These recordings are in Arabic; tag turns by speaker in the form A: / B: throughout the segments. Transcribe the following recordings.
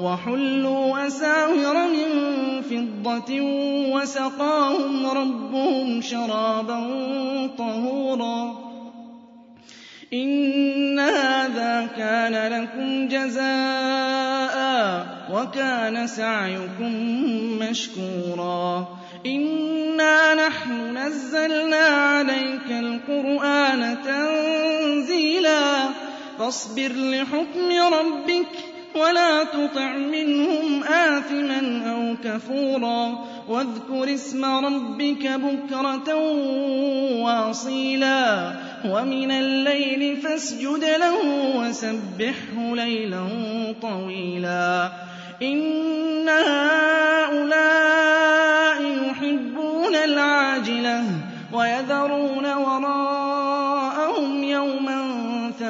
A: وحلوا أساور من فضة وسقاهم ربهم شرابا طهورا. إن هذا كان لكم جزاء وكان سعيكم مشكورا. إنا نحن نزلنا عليك القرآن تنزيلا. فاصبر لحكم ربك ولا تطع منهم آثما أو كفورا واذكر اسم ربك بكرة واصيلا ومن الليل فاسجد له وسبحه ليلا طويلا إن هؤلاء يحبون العاجلة ويذرون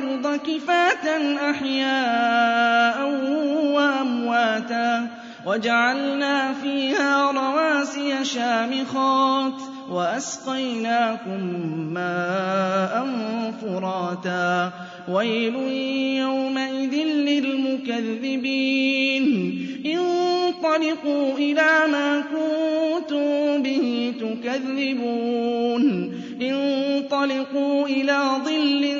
A: الْأَرْضَ كِفَاتًا أَحْيَاءً وَأَمْوَاتًا وَجَعَلْنَا فِيهَا رَوَاسِيَ شَامِخَاتٍ وَأَسْقَيْنَاكُم مَّاءً فُرَاتًا وَيْلٌ يَوْمَئِذٍ لِّلْمُكَذِّبِينَ انطَلِقُوا إِلَىٰ مَا كُنتُم بِهِ تُكَذِّبُونَ انطَلِقُوا إِلَىٰ ظِلٍّ